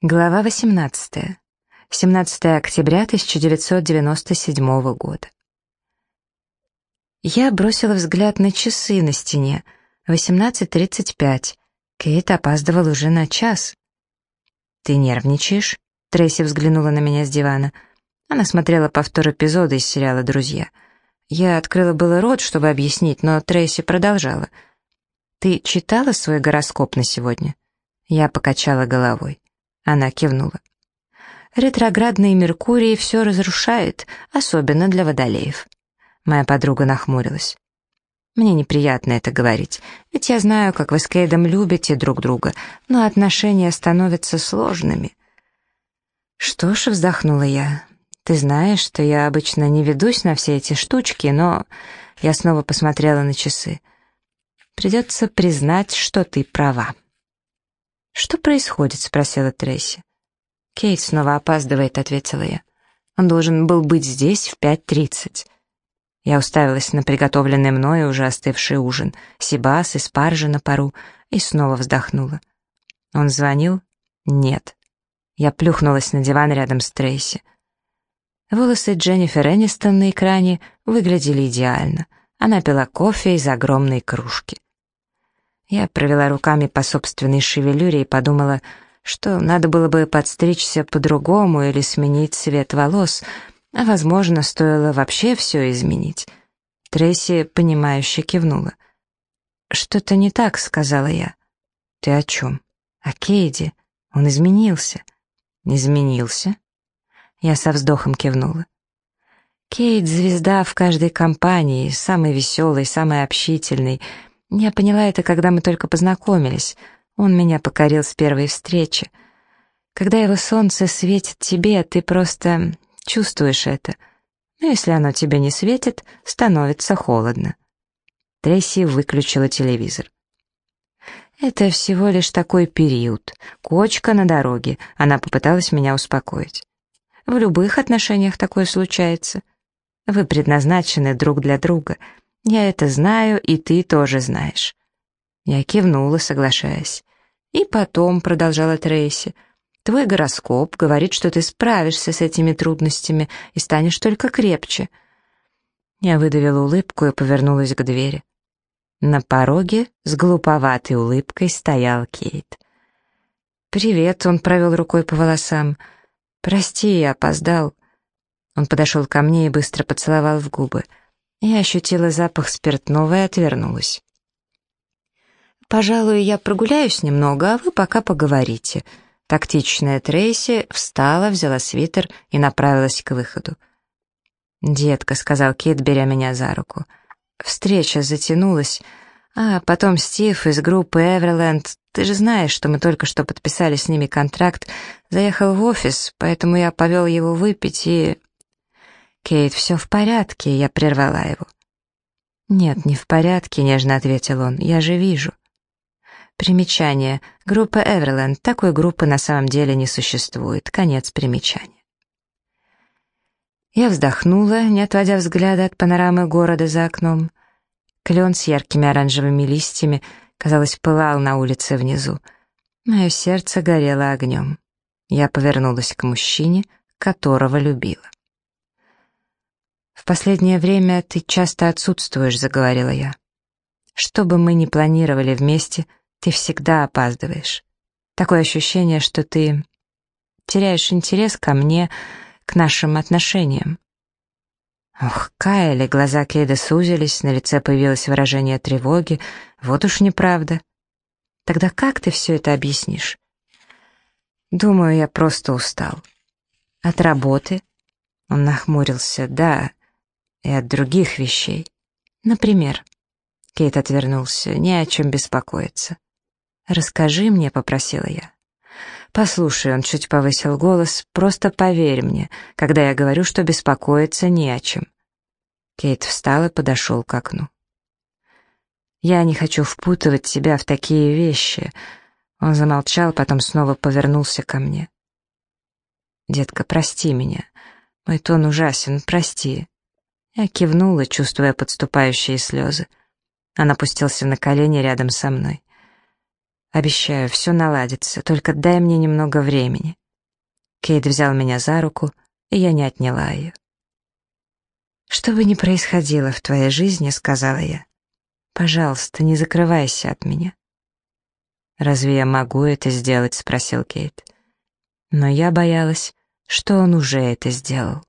Глава 18. 17 октября 1997 года. Я бросила взгляд на часы на стене. 18.35. Кейт опаздывал уже на час. «Ты нервничаешь?» Трейси взглянула на меня с дивана. Она смотрела повтор эпизода из сериала «Друзья». Я открыла было рот, чтобы объяснить, но Трейси продолжала. «Ты читала свой гороскоп на сегодня?» Я покачала головой. Она кивнула. Ретроградный Меркурий все разрушает, особенно для водолеев. Моя подруга нахмурилась. Мне неприятно это говорить, ведь я знаю, как вы с Кейдом любите друг друга, но отношения становятся сложными. Что ж, вздохнула я. Ты знаешь, что я обычно не ведусь на все эти штучки, но... Я снова посмотрела на часы. Придется признать, что ты права. «Что происходит?» — спросила Трейси. «Кейт снова опаздывает», — ответила я. «Он должен был быть здесь в пять тридцать». Я уставилась на приготовленный мною уже остывший ужин, сибас и спаржа на пару, и снова вздохнула. Он звонил? Нет. Я плюхнулась на диван рядом с Трейси. Волосы Дженнифер Энистон на экране выглядели идеально. Она пила кофе из огромной кружки. Я провела руками по собственной шевелюре и подумала, что надо было бы подстричься по-другому или сменить цвет волос, а, возможно, стоило вообще все изменить. Трейси, понимающе кивнула. «Что-то не так», — сказала я. «Ты о чем?» «О Кейди. Он изменился». «Изменился?» Я со вздохом кивнула. Кейт — звезда в каждой компании, самый веселый, самый общительный — я поняла это, когда мы только познакомились. Он меня покорил с первой встречи. Когда его солнце светит тебе, ты просто чувствуешь это. Но если оно тебе не светит, становится холодно. Трейси выключила телевизор. «Это всего лишь такой период. Кочка на дороге», — она попыталась меня успокоить. «В любых отношениях такое случается. Вы предназначены друг для друга. Я это знаю, и ты тоже знаешь». Я кивнула, соглашаясь. «И потом», — продолжала Трейси, — «твой гороскоп говорит, что ты справишься с этими трудностями и станешь только крепче». Я выдавила улыбку и повернулась к двери. На пороге с глуповатой улыбкой стоял Кейт. «Привет», — он провел рукой по волосам. «Прости, я опоздал». Он подошел ко мне и быстро поцеловал в губы. Я ощутила запах спиртного и отвернулась. «Пожалуй, я прогуляюсь немного, а вы пока поговорите». Тактичная Трейси встала, взяла свитер и направилась к выходу. «Детка», — сказал Кит, беря меня за руку. Встреча затянулась. А потом Стив из группы Эверленд, ты же знаешь, что мы только что подписали с ними контракт, заехал в офис, поэтому я повел его выпить и... «Кейт, все в порядке», — я прервала его. «Нет, не в порядке», — нежно ответил он, — «я же вижу». Примечание. Группа Эверленд. Такой группы на самом деле не существует. Конец примечания. Я вздохнула, не отводя взгляда от панорамы города за окном. Клен с яркими оранжевыми листьями, казалось, пылал на улице внизу. Мое сердце горело огнем. Я повернулась к мужчине, которого любила. «В последнее время ты часто отсутствуешь», — заговорила я. «Что бы мы ни планировали вместе, ты всегда опаздываешь. Такое ощущение, что ты теряешь интерес ко мне, к нашим отношениям». Ох, Кайли, глаза Кейда сузились, на лице появилось выражение тревоги. Вот уж неправда. Тогда как ты все это объяснишь? Думаю, я просто устал. От работы? Он нахмурился. Да, и от других вещей. Например, Кейт отвернулся, не о чем беспокоиться. «Расскажи мне», — попросила я. «Послушай», — он чуть повысил голос, — «просто поверь мне, когда я говорю, что беспокоиться не о чем». Кейт встал и подошел к окну. «Я не хочу впутывать тебя в такие вещи». Он замолчал, потом снова повернулся ко мне. «Детка, прости меня. Мой тон ужасен, прости. Я кивнула, чувствуя подступающие слезы. Он опустился на колени рядом со мной. Обещаю, все наладится, только дай мне немного времени». Кейт взял меня за руку, и я не отняла ее. «Что бы ни происходило в твоей жизни, — сказала я, — пожалуйста, не закрывайся от меня». «Разве я могу это сделать?» — спросил Кейт. Но я боялась, что он уже это сделал.